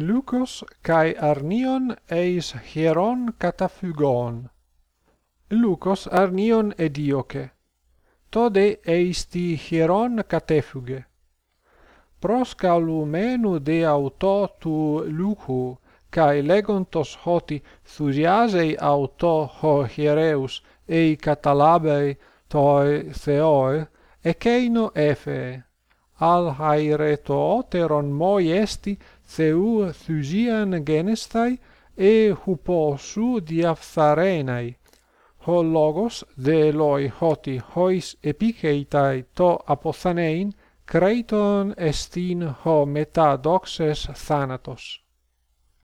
Lucos kai Arnion eis hieron kataphygon. Lucos Arnion edioke. Tode eisti hieron pros Proscalumenu de auto tu Lucu, kai legontos hoti thusiasei auto ho hiereus ei catalabei toi theoi, eceino efe. αλχαιρετότερον μοι εστι Θεού θυσίαν γενεσθαι, ε' σου διαφθαρέναι. Ο λόγος δε λοί ότι χοίς επίκειταί το αποθανέιν, κρέτον εστίν ο μετά δόξες θάνατος.